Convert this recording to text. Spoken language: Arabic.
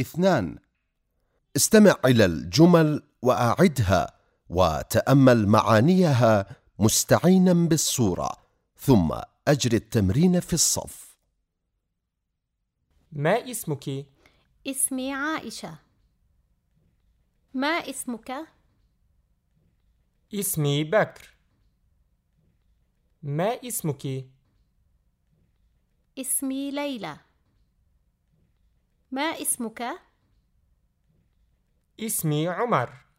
اثنان استمع إلى الجمل وأعدها وتأمل معانيها مستعينا بالصورة ثم أجري التمرين في الصف ما اسمك؟ اسمي عائشة ما اسمك؟ اسمي بكر ما اسمك؟ اسمي ليلى ما اسمك؟ اسمي عمر